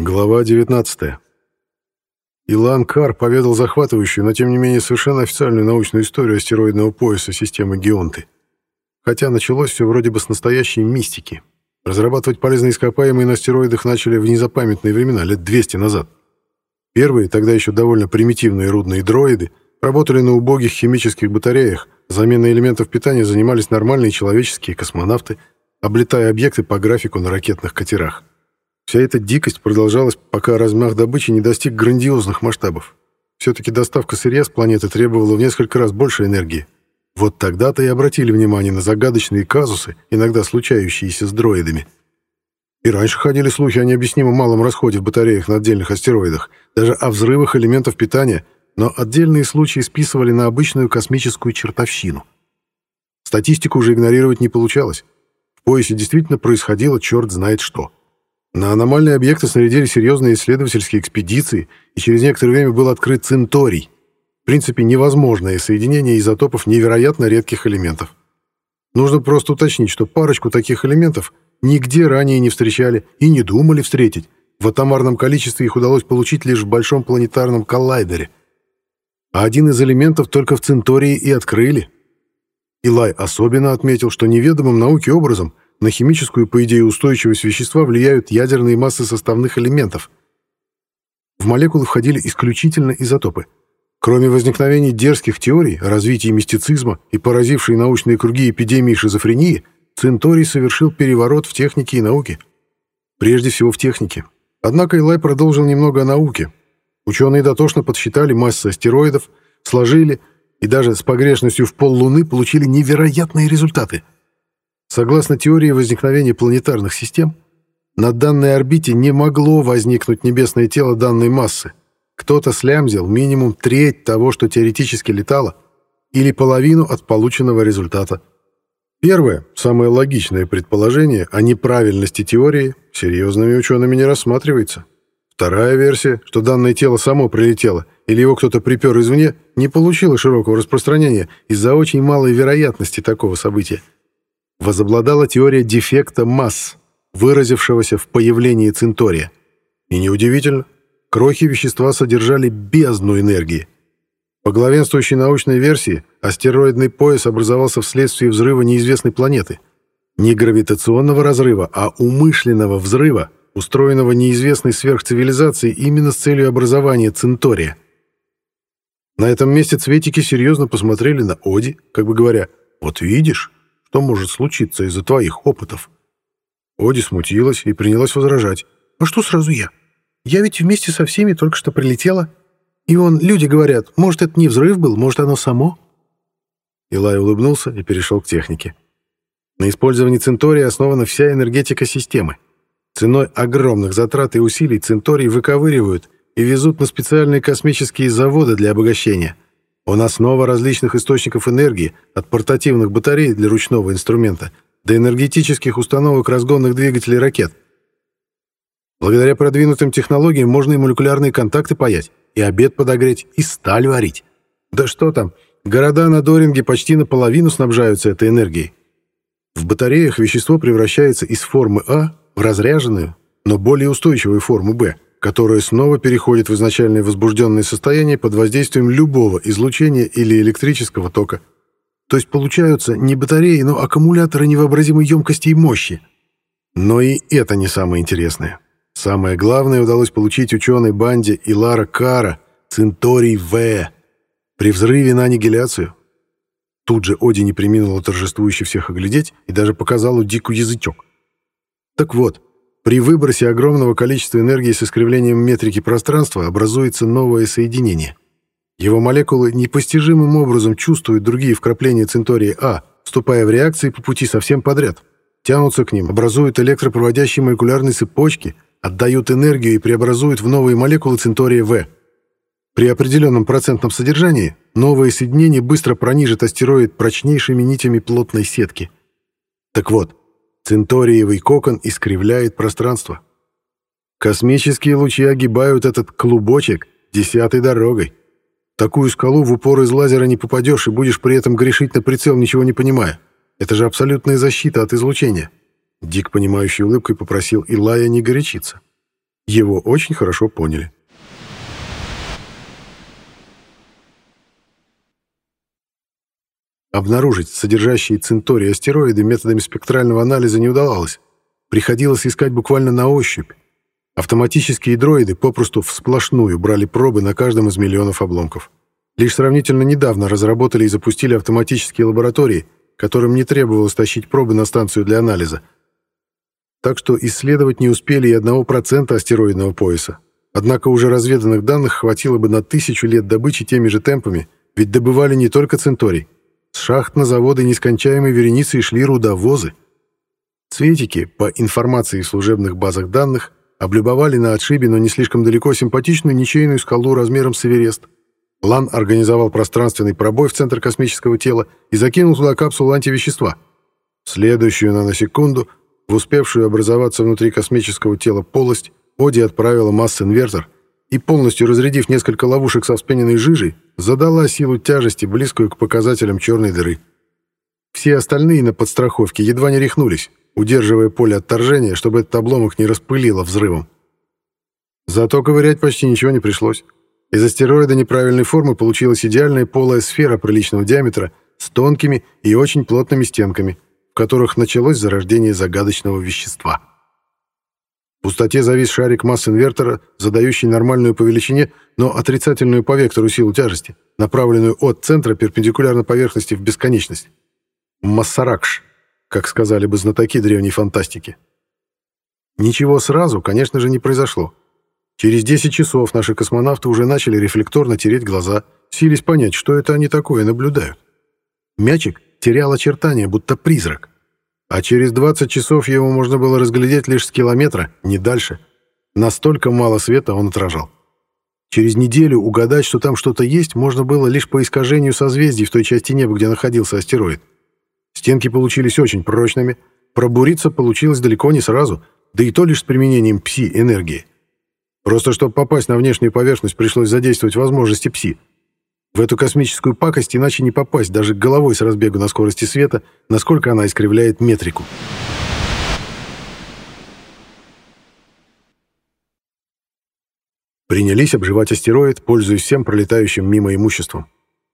Глава 19. Илан Кар поведал захватывающую, но тем не менее совершенно официальную научную историю астероидного пояса системы Геонты. Хотя началось все вроде бы с настоящей мистики. Разрабатывать полезные ископаемые на астероидах начали в незапамятные времена, лет 200 назад. Первые, тогда еще довольно примитивные рудные дроиды, работали на убогих химических батареях, заменой элементов питания занимались нормальные человеческие космонавты, облетая объекты по графику на ракетных катерах. Вся эта дикость продолжалась, пока размах добычи не достиг грандиозных масштабов. Все-таки доставка сырья с планеты требовала в несколько раз больше энергии. Вот тогда-то и обратили внимание на загадочные казусы, иногда случающиеся с дроидами. И раньше ходили слухи о необъяснимо малом расходе в батареях на отдельных астероидах, даже о взрывах элементов питания, но отдельные случаи списывали на обычную космическую чертовщину. Статистику уже игнорировать не получалось. В поясе действительно происходило черт знает что. На аномальные объекты снарядили серьезные исследовательские экспедиции, и через некоторое время был открыт Центорий. В принципе, невозможное соединение изотопов невероятно редких элементов. Нужно просто уточнить, что парочку таких элементов нигде ранее не встречали и не думали встретить. В атомарном количестве их удалось получить лишь в большом планетарном коллайдере. А один из элементов только в Центории и открыли. Илай особенно отметил, что неведомым науке образом – на химическую, по идее, устойчивость вещества влияют ядерные массы составных элементов. В молекулы входили исключительно изотопы. Кроме возникновения дерзких теорий о развитии мистицизма и поразившей научные круги эпидемии шизофрении, Центорий совершил переворот в технике и науке. Прежде всего в технике. Однако Илай продолжил немного о науке. Ученые дотошно подсчитали массы астероидов, сложили и даже с погрешностью в пол Луны получили невероятные результаты – Согласно теории возникновения планетарных систем, на данной орбите не могло возникнуть небесное тело данной массы. Кто-то слямзил минимум треть того, что теоретически летало, или половину от полученного результата. Первое, самое логичное предположение о неправильности теории серьезными учеными не рассматривается. Вторая версия, что данное тело само прилетело или его кто-то припер извне, не получила широкого распространения из-за очень малой вероятности такого события возобладала теория дефекта масс, выразившегося в появлении Центория. И неудивительно, крохи вещества содержали бездну энергии. По главенствующей научной версии, астероидный пояс образовался вследствие взрыва неизвестной планеты. Не гравитационного разрыва, а умышленного взрыва, устроенного неизвестной сверхцивилизацией именно с целью образования Центория. На этом месте цветики серьезно посмотрели на Оди, как бы говоря, «Вот видишь, что может случиться из-за твоих опытов?» Оди смутилась и принялась возражать. «А что сразу я? Я ведь вместе со всеми только что прилетела. И он, люди говорят, может, это не взрыв был, может, оно само?» Илай улыбнулся и перешел к технике. На использовании Центория основана вся энергетика системы. Ценой огромных затрат и усилий Центорий выковыривают и везут на специальные космические заводы для обогащения – он основа различных источников энергии, от портативных батарей для ручного инструмента до энергетических установок разгонных двигателей ракет. Благодаря продвинутым технологиям можно и молекулярные контакты паять, и обед подогреть, и сталь варить. Да что там, города на Доринге почти наполовину снабжаются этой энергией. В батареях вещество превращается из формы А в разряженную, но более устойчивую форму Б – которое снова переходит в изначальное возбужденное состояние под воздействием любого излучения или электрического тока. То есть получаются не батареи, но аккумуляторы невообразимой емкости и мощи. Но и это не самое интересное. Самое главное удалось получить ученой банде Илара Кара, Центорий В, при взрыве на аннигиляцию. Тут же Оди не приминула торжествующе всех оглядеть и даже показала Дику язычок. Так вот, при выбросе огромного количества энергии с искривлением метрики пространства образуется новое соединение. Его молекулы непостижимым образом чувствуют другие вкрапления Центория А, вступая в реакции по пути совсем подряд. Тянутся к ним, образуют электропроводящие молекулярные цепочки, отдают энергию и преобразуют в новые молекулы Центория В. При определенном процентном содержании новое соединение быстро пронижит астероид прочнейшими нитями плотной сетки. Так вот, Центориевый кокон искривляет пространство. Космические лучи огибают этот клубочек десятой дорогой. Такую скалу в упор из лазера не попадешь и будешь при этом грешить на прицел, ничего не понимая. Это же абсолютная защита от излучения. Дик, понимающей улыбкой, попросил Илая не горячиться. его очень хорошо поняли. Обнаружить содержащие цинторий астероиды методами спектрального анализа не удавалось. Приходилось искать буквально на ощупь. Автоматические дроиды попросту всплошную брали пробы на каждом из миллионов обломков. Лишь сравнительно недавно разработали и запустили автоматические лаборатории, которым не требовалось тащить пробы на станцию для анализа. Так что исследовать не успели и одного процента астероидного пояса. Однако уже разведанных данных хватило бы на тысячу лет добычи теми же темпами, ведь добывали не только центорий. С шахт на заводы нескончаемой вереницей шли рудовозы. Цветики, по информации в служебных базах данных, облюбовали на отшибе, но не слишком далеко, симпатичную ничейную скалу размером с Эверест. Лан организовал пространственный пробой в центр космического тела и закинул туда капсулу антивещества. Следующую наносекунду, в успевшую образоваться внутри космического тела полость, Оди отправила масс-инвертор и, полностью разрядив несколько ловушек со вспененной жижей, задала силу тяжести, близкую к показателям черной дыры. Все остальные на подстраховке едва не рехнулись, удерживая поле отторжения, чтобы этот обломок не распылило взрывом. Зато ковырять почти ничего не пришлось. Из астероида неправильной формы получилась идеальная полая сфера приличного диаметра с тонкими и очень плотными стенками, в которых началось зарождение загадочного вещества. В пустоте завис шарик масс инвертора, задающий нормальную по величине, но отрицательную по вектору силу тяжести, направленную от центра перпендикулярно поверхности в бесконечность. Массаракш, как сказали бы знатоки древней фантастики. Ничего сразу, конечно же, не произошло. Через 10 часов наши космонавты уже начали рефлекторно тереть глаза, сились понять, что это они такое наблюдают. Мячик терял очертания, будто призрак а через 20 часов его можно было разглядеть лишь с километра, не дальше. Настолько мало света он отражал. Через неделю угадать, что там что-то есть, можно было лишь по искажению созвездий в той части неба, где находился астероид. Стенки получились очень прочными, пробуриться получилось далеко не сразу, да и то лишь с применением пси-энергии. Просто чтобы попасть на внешнюю поверхность, пришлось задействовать возможности пси. В эту космическую пакость иначе не попасть даже головой с разбегу на скорости света, насколько она искривляет метрику. Принялись обживать астероид, пользуясь всем пролетающим мимо имуществом.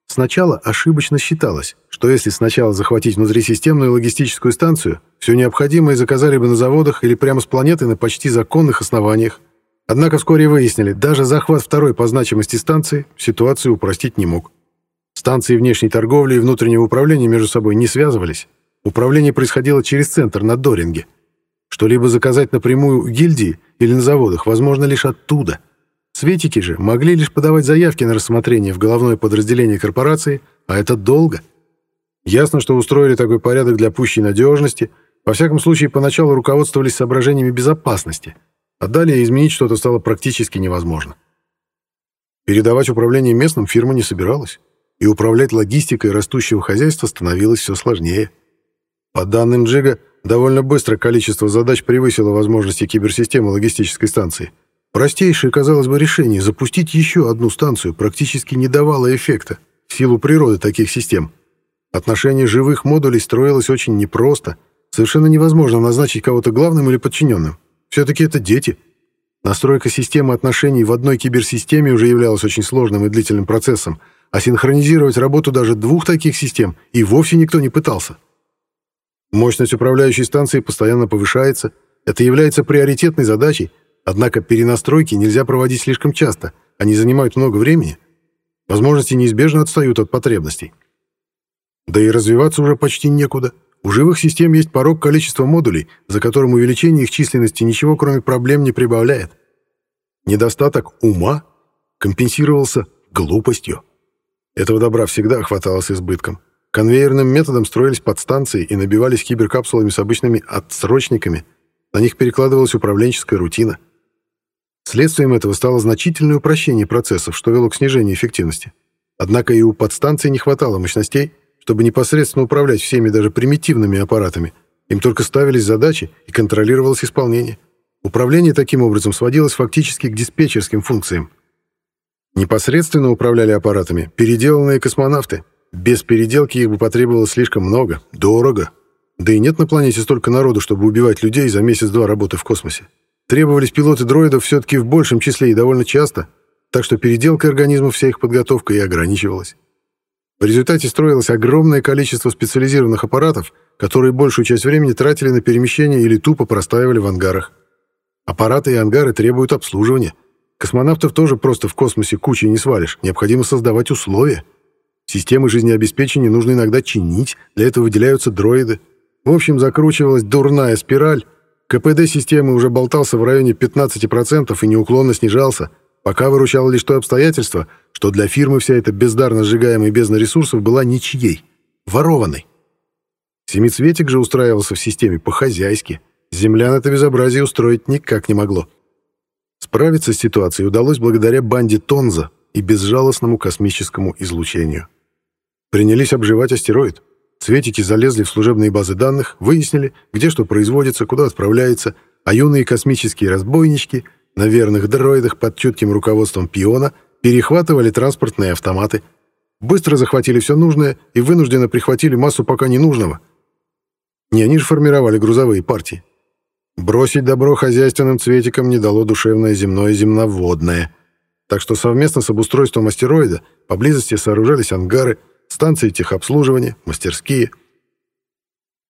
Сначала ошибочно считалось, что если сначала захватить внутрисистемную логистическую станцию, все необходимое заказали бы на заводах или прямо с планеты на почти законных основаниях, Однако вскоре выяснили, даже захват второй по значимости станции ситуацию упростить не мог. Станции внешней торговли и внутреннего управления между собой не связывались. Управление происходило через центр на Доринге. Что-либо заказать напрямую у гильдии или на заводах возможно лишь оттуда. Светики же могли лишь подавать заявки на рассмотрение в головное подразделение корпорации, а это долго. Ясно, что устроили такой порядок для пущей надежности, во всяком случае поначалу руководствовались соображениями безопасности – а далее изменить что-то стало практически невозможно. Передавать управление местным фирма не собиралась, и управлять логистикой растущего хозяйства становилось все сложнее. По данным Джига, довольно быстро количество задач превысило возможности киберсистемы логистической станции. Простейшее, казалось бы, решение запустить еще одну станцию практически не давало эффекта в силу природы таких систем. Отношение живых модулей строилось очень непросто, совершенно невозможно назначить кого-то главным или подчиненным. Все-таки это дети. Настройка системы отношений в одной киберсистеме уже являлась очень сложным и длительным процессом, а синхронизировать работу даже двух таких систем и вовсе никто не пытался. Мощность управляющей станции постоянно повышается, это является приоритетной задачей, однако перенастройки нельзя проводить слишком часто, они занимают много времени. Возможности неизбежно отстают от потребностей. Да и развиваться уже почти некуда. У живых систем есть порог количества модулей, за которым увеличение их численности ничего кроме проблем не прибавляет. Недостаток ума компенсировался глупостью. Этого добра всегда хватало с избытком. Конвейерным методом строились подстанции и набивались киберкапсулами с обычными отсрочниками. На них перекладывалась управленческая рутина. Следствием этого стало значительное упрощение процессов, что вело к снижению эффективности. Однако и у подстанций не хватало мощностей, чтобы непосредственно управлять всеми даже примитивными аппаратами. Им только ставились задачи и контролировалось исполнение. Управление таким образом сводилось фактически к диспетчерским функциям. Непосредственно управляли аппаратами переделанные космонавты. Без переделки их бы потребовалось слишком много, дорого. Да и нет на планете столько народу, чтобы убивать людей за месяц-два работы в космосе. требовались пилоты дроидов все-таки в большем числе и довольно часто, так что переделкой организмов вся их подготовка и ограничивалась. В результате строилось огромное количество специализированных аппаратов, которые большую часть времени тратили на перемещение или тупо простаивали в ангарах. Аппараты и ангары требуют обслуживания. Космонавтов тоже просто в космосе кучей не свалишь, необходимо создавать условия. Системы жизнеобеспечения нужно иногда чинить, для этого выделяются дроиды. В общем, закручивалась дурная спираль, КПД системы уже болтался в районе 15% и неуклонно снижался, пока выручало лишь то обстоятельство, что для фирмы вся эта бездарно сжигаемая бездна ресурсов была ничьей, ворованной. Семицветик же устраивался в системе по-хозяйски. Землян это безобразие устроить никак не могло. Справиться с ситуацией удалось благодаря банде Тонза и безжалостному космическому излучению. Принялись обживать астероид. Цветики залезли в служебные базы данных, выяснили, где что производится, куда отправляется, а юные космические разбойнички на верных дроидах под чутким руководством пиона перехватывали транспортные автоматы, быстро захватили все нужное и вынужденно прихватили массу пока ненужного. Не они же формировали грузовые партии. Бросить добро хозяйственным цветикам не дало душевное земное земноводное. Так что совместно с обустройством астероида поблизости сооружались ангары, станции техобслуживания, мастерские.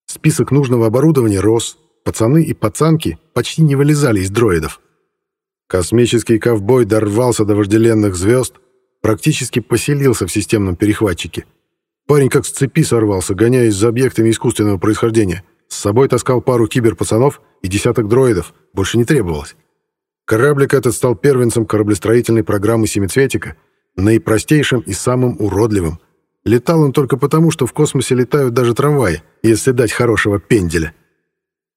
Список нужного оборудования рос, пацаны и пацанки почти не вылезали из дроидов. Космический ковбой дорвался до вожделенных звезд, практически поселился в системном перехватчике. Парень как с цепи сорвался, гоняясь за объектами искусственного происхождения. С собой таскал пару киберпацанов и десяток дроидов, больше не требовалось. Кораблик этот стал первенцем кораблестроительной программы «Семицветика», наипростейшим и самым уродливым, Летал он только потому, что в космосе летают даже трамваи, если дать хорошего пенделя.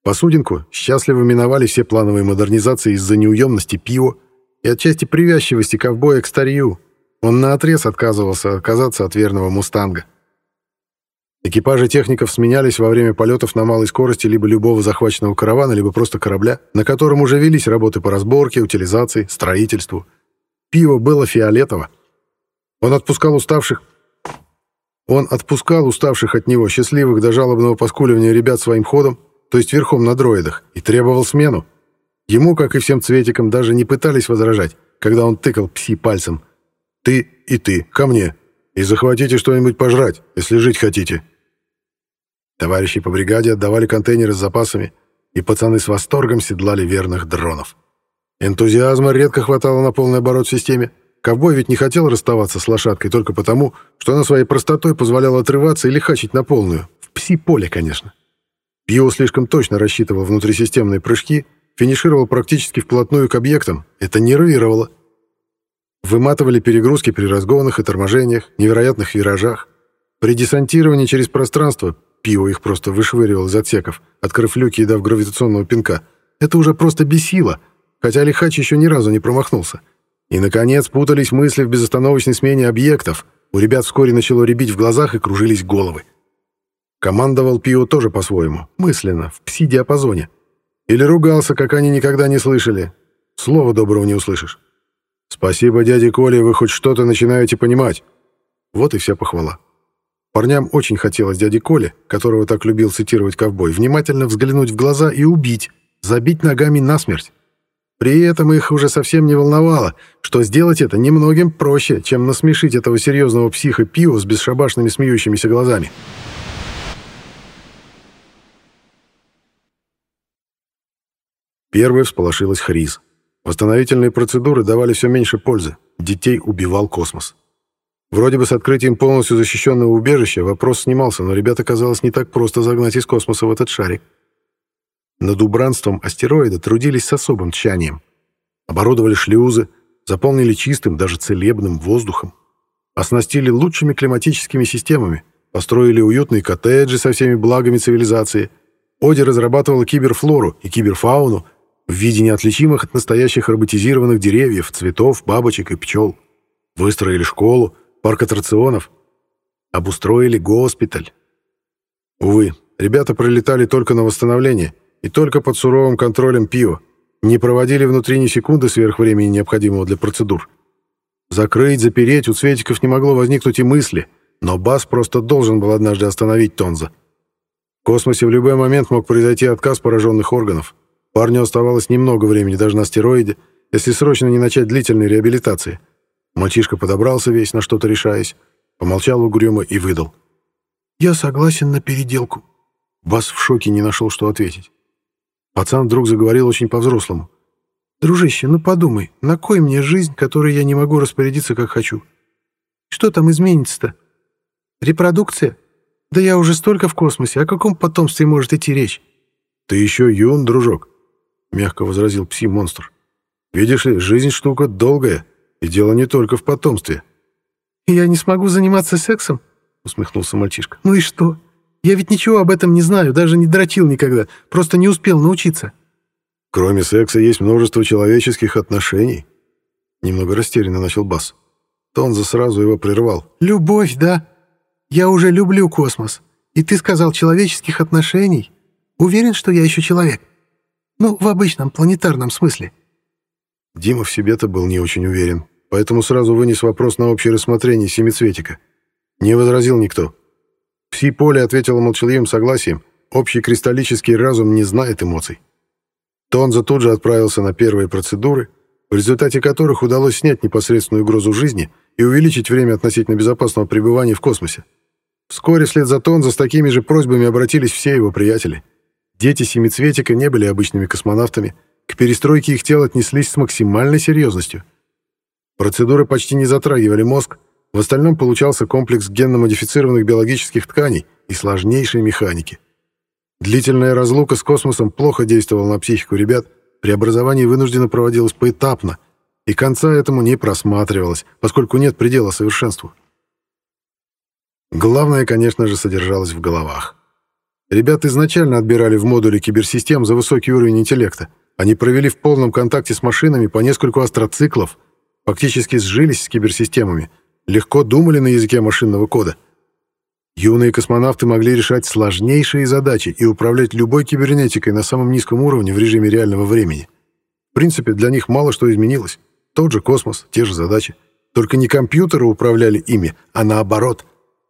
Посудинку счастливо миновали все плановые модернизации из-за неуемности пива и отчасти привязчивости ковбоя к старью. Он наотрез отказывался отказаться от верного «Мустанга». Экипажи техников сменялись во время полетов на малой скорости либо любого захваченного каравана, либо просто корабля, на котором уже велись работы по разборке, утилизации, строительству. Пиво было фиолетово. Он отпускал уставших, он отпускал уставших от него, счастливых до жалобного поскуливания ребят своим ходом, то есть верхом на дроидах, и требовал смену. Ему, как и всем цветикам, даже не пытались возражать, когда он тыкал пси пальцем. «Ты и ты, ко мне, и захватите что-нибудь пожрать, если жить хотите». Товарищи по бригаде отдавали контейнеры с запасами, и пацаны с восторгом седлали верных дронов. Энтузиазма редко хватало на полный оборот в системе, Ковбой ведь не хотел расставаться с лошадкой только потому, что она своей простотой позволяла отрываться и лихачить на полную. В пси-поле, конечно. Пио слишком точно рассчитывал внутрисистемные прыжки, финишировал практически вплотную к объектам. Это нервировало. Выматывали перегрузки при разгонах и торможениях, невероятных виражах. При десантировании через пространство Пио их просто вышвыривал из отсеков, открыв люки и дав гравитационного пинка. Это уже просто бесило, хотя Лихач еще ни разу не промахнулся. И, наконец, путались мысли в безостановочной смене объектов. У ребят вскоре начало рябить в глазах и кружились головы. Командовал Пио тоже по-своему, мысленно, в пси-диапазоне. Или ругался, как они никогда не слышали. Слова доброго не услышишь. «Спасибо, дяде Коле, вы хоть что-то начинаете понимать». Вот и вся похвала. Парням очень хотелось дяде Коле, которого так любил цитировать ковбой, внимательно взглянуть в глаза и убить, забить ногами насмерть. При этом их уже совсем не волновало, что сделать это немногим проще, чем насмешить этого серьезного психа Пио с бесшабашными смеющимися глазами. Первой всполошилась Хриз. Восстановительные процедуры давали все меньше пользы. Детей убивал космос. Вроде бы с открытием полностью защищенного убежища вопрос снимался, но ребята казалось не так просто загнать из космоса в этот шарик. Над убранством астероида трудились с особым тщанием. Оборудовали шлюзы, заполнили чистым, даже целебным воздухом. Оснастили лучшими климатическими системами, построили уютные коттеджи со всеми благами цивилизации. Оди разрабатывала киберфлору и киберфауну в виде неотличимых от настоящих роботизированных деревьев, цветов, бабочек и пчел. Выстроили школу, парк аттракционов. Обустроили госпиталь. Увы, ребята пролетали только на восстановление — и только под суровым контролем пива. Не проводили внутри ни секунды сверхвремени, необходимого для процедур. Закрыть, запереть у Цветиков не могло возникнуть и мысли, но Бас просто должен был однажды остановить Тонза. В космосе в любой момент мог произойти отказ пораженных органов. Парню оставалось немного времени даже на астероиде, если срочно не начать длительной реабилитации. Мальчишка подобрался весь, на что-то решаясь, помолчал угрюмо и выдал. «Я согласен на переделку». Бас в шоке не нашел, что ответить. Пацан вдруг заговорил очень по-взрослому. «Дружище, ну подумай, на кой мне жизнь, которой я не могу распорядиться, как хочу? Что там изменится-то? Репродукция? Да я уже столько в космосе, о каком потомстве может идти речь?» «Ты еще юн, дружок», — мягко возразил пси-монстр. «Видишь ли, жизнь штука долгая, и дело не только в потомстве». «Я не смогу заниматься сексом?» — усмехнулся мальчишка. «Ну и что? Я ведь ничего об этом не знаю, даже не дрочил никогда, просто не успел научиться». Кроме секса есть множество человеческих отношений. Немного растерянно начал Бас. Тонза сразу его прервал. «Любовь, да? Я уже люблю космос. И ты сказал человеческих отношений. Уверен, что я еще человек? Ну, в обычном планетарном смысле». Дима в себе-то был не очень уверен, поэтому сразу вынес вопрос на общее рассмотрение семицветика. Не возразил никто. Пси-поле ответило молчаливым согласием. Общий кристаллический разум не знает эмоций. Тонза тут же отправился на первые процедуры, в результате которых удалось снять непосредственную угрозу жизни и увеличить время относительно безопасного пребывания в космосе. Вскоре вслед за Тонза с такими же просьбами обратились все его приятели. Дети Семицветика не были обычными космонавтами, к перестройке их тел отнеслись с максимальной серьезностью. Процедуры почти не затрагивали мозг, в остальном получался комплекс генно-модифицированных биологических тканей и сложнейшей механики. Длительная разлука с космосом плохо действовала на психику ребят, преобразование вынужденно проводилось поэтапно, и конца этому не просматривалось, поскольку нет предела совершенству. Главное, конечно же, содержалось в головах. Ребята изначально отбирали в модуле киберсистем за высокий уровень интеллекта. Они провели в полном контакте с машинами по нескольку астроциклов, фактически сжились с киберсистемами, легко думали на языке машинного кода — Юные космонавты могли решать сложнейшие задачи и управлять любой кибернетикой на самом низком уровне в режиме реального времени. В принципе, для них мало что изменилось. Тот же космос, те же задачи. Только не компьютеры управляли ими, а наоборот.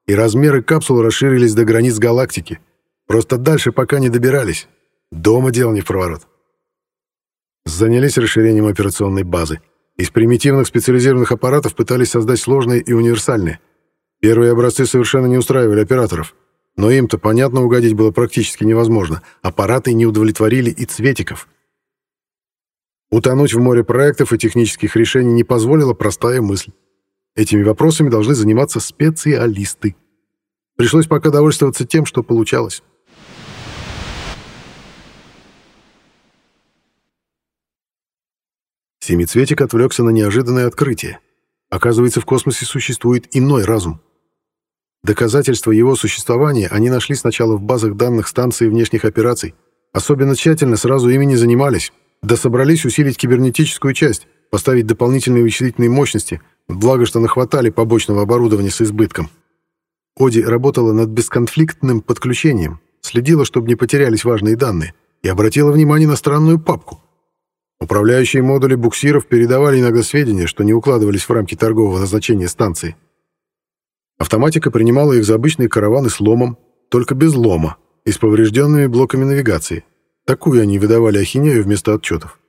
И размеры капсул расширились до границ галактики. Просто дальше пока не добирались. Дома дело не в проворот. Занялись расширением операционной базы. Из примитивных специализированных аппаратов пытались создать сложные и универсальные. Первые образцы совершенно не устраивали операторов. Но им-то, понятно, угодить было практически невозможно. Аппараты не удовлетворили и цветиков. Утонуть в море проектов и технических решений не позволила простая мысль. Этими вопросами должны заниматься специалисты. Пришлось пока довольствоваться тем, что получалось. Семицветик отвлекся на неожиданное открытие. Оказывается, в космосе существует иной разум. Доказательства его существования они нашли сначала в базах данных станции внешних операций. Особенно тщательно сразу ими не занимались. Да собрались усилить кибернетическую часть, поставить дополнительные вычислительные мощности, благо что нахватали побочного оборудования с избытком. Оди работала над бесконфликтным подключением, следила, чтобы не потерялись важные данные, и обратила внимание на странную папку. Управляющие модули буксиров передавали иногда сведения, что не укладывались в рамки торгового назначения станции. Автоматика принимала их за обычные караваны с ломом, только без лома и с поврежденными блоками навигации. Такую они выдавали ахинею вместо отчетов.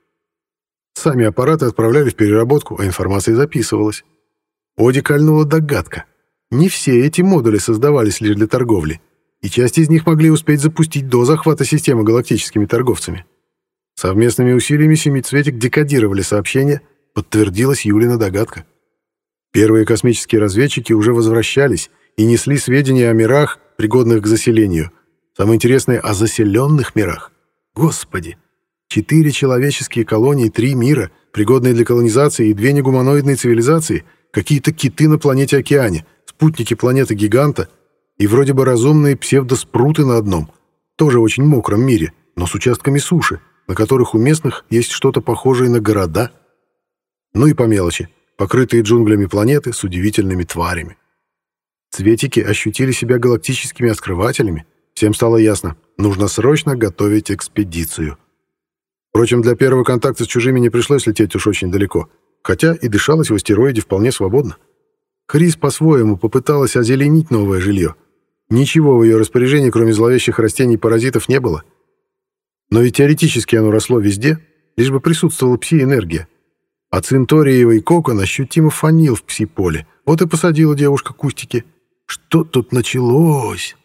Сами аппараты отправляли в переработку, а информация записывалась. Оди кольнула догадка. Не все эти модули создавались лишь для торговли, и часть из них могли успеть запустить до захвата системы галактическими торговцами. Совместными усилиями Семицветик декодировали сообщения, подтвердилась Юлина догадка. Первые космические разведчики уже возвращались и несли сведения о мирах, пригодных к заселению. Самое интересное — о заселенных мирах. Господи! Четыре человеческие колонии, три мира, пригодные для колонизации, и две негуманоидные цивилизации, какие-то киты на планете-океане, спутники планеты-гиганта и вроде бы разумные псевдоспруты на одном, тоже очень мокром мире, но с участками суши, на которых у местных есть что-то похожее на города. Ну и по мелочи покрытые джунглями планеты с удивительными тварями. Цветики ощутили себя галактическими открывателями. Всем стало ясно, нужно срочно готовить экспедицию. Впрочем, для первого контакта с чужими не пришлось лететь уж очень далеко, хотя и дышалось в астероиде вполне свободно. Крис по-своему попыталась озеленить новое жилье. Ничего в ее распоряжении, кроме зловещих растений-паразитов, не было. Но ведь теоретически оно росло везде, лишь бы присутствовала пси-энергия. А цинториевый кокон ощутимо фанил в пси-поле. Вот и посадила девушка кустики. Что тут началось?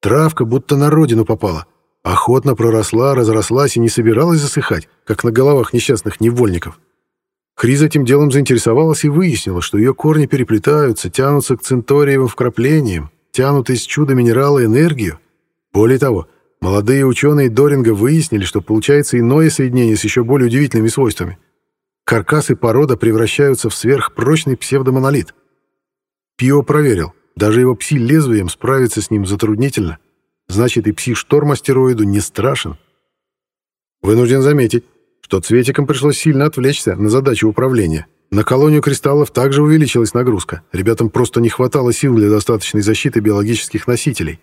Травка будто на родину попала. Охотно проросла, разрослась и не собиралась засыхать, как на головах несчастных невольников. Хриз этим делом заинтересовалась и выяснила, что ее корни переплетаются, тянутся к цинториевым вкраплениям, тянут из чуда минерала энергию. Более того, молодые ученые Доринга выяснили, что получается иное соединение с еще более удивительными свойствами. Каркас и порода превращаются в сверхпрочный псевдомонолит. Пио проверил, даже его пси-лезвием справиться с ним затруднительно. Значит, и пси-шторм астероиду не страшен. Вынужден заметить, что цветикам пришлось сильно отвлечься на задачу управления. На колонию кристаллов также увеличилась нагрузка. Ребятам просто не хватало сил для достаточной защиты биологических носителей.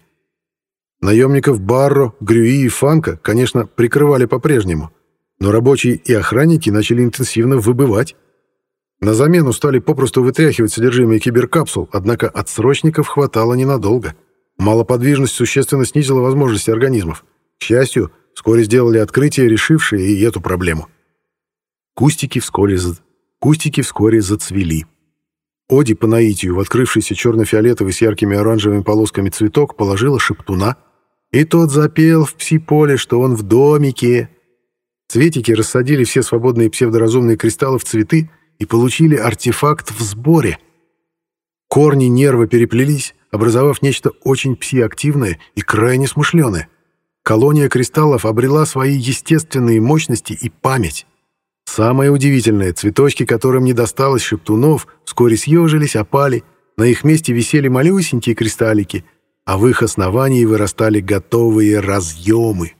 Наемников Барро, Грюи и Фанка, конечно, прикрывали по-прежнему, но рабочие и охранники начали интенсивно выбывать. На замену стали попросту вытряхивать содержимое киберкапсул, однако отсрочников хватало ненадолго. Малоподвижность существенно снизила возможности организмов. К счастью, вскоре сделали открытие, решившее и эту проблему. Кустики вскоре, за... Кустики вскоре зацвели. Оди по наитию в открывшийся черно-фиолетовый с яркими оранжевыми полосками цветок положила шептуна, и тот запел в пси-поле, что он в домике. Цветики рассадили все свободные псевдоразумные кристаллы в цветы, и получили артефакт в сборе. Корни нерва переплелись, образовав нечто очень псиактивное и крайне смышленое. Колония кристаллов обрела свои естественные мощности и память. Самое удивительное, цветочки, которым не досталось шептунов, вскоре съежились, опали, на их месте висели малюсенькие кристаллики, а в их основании вырастали готовые разъемы.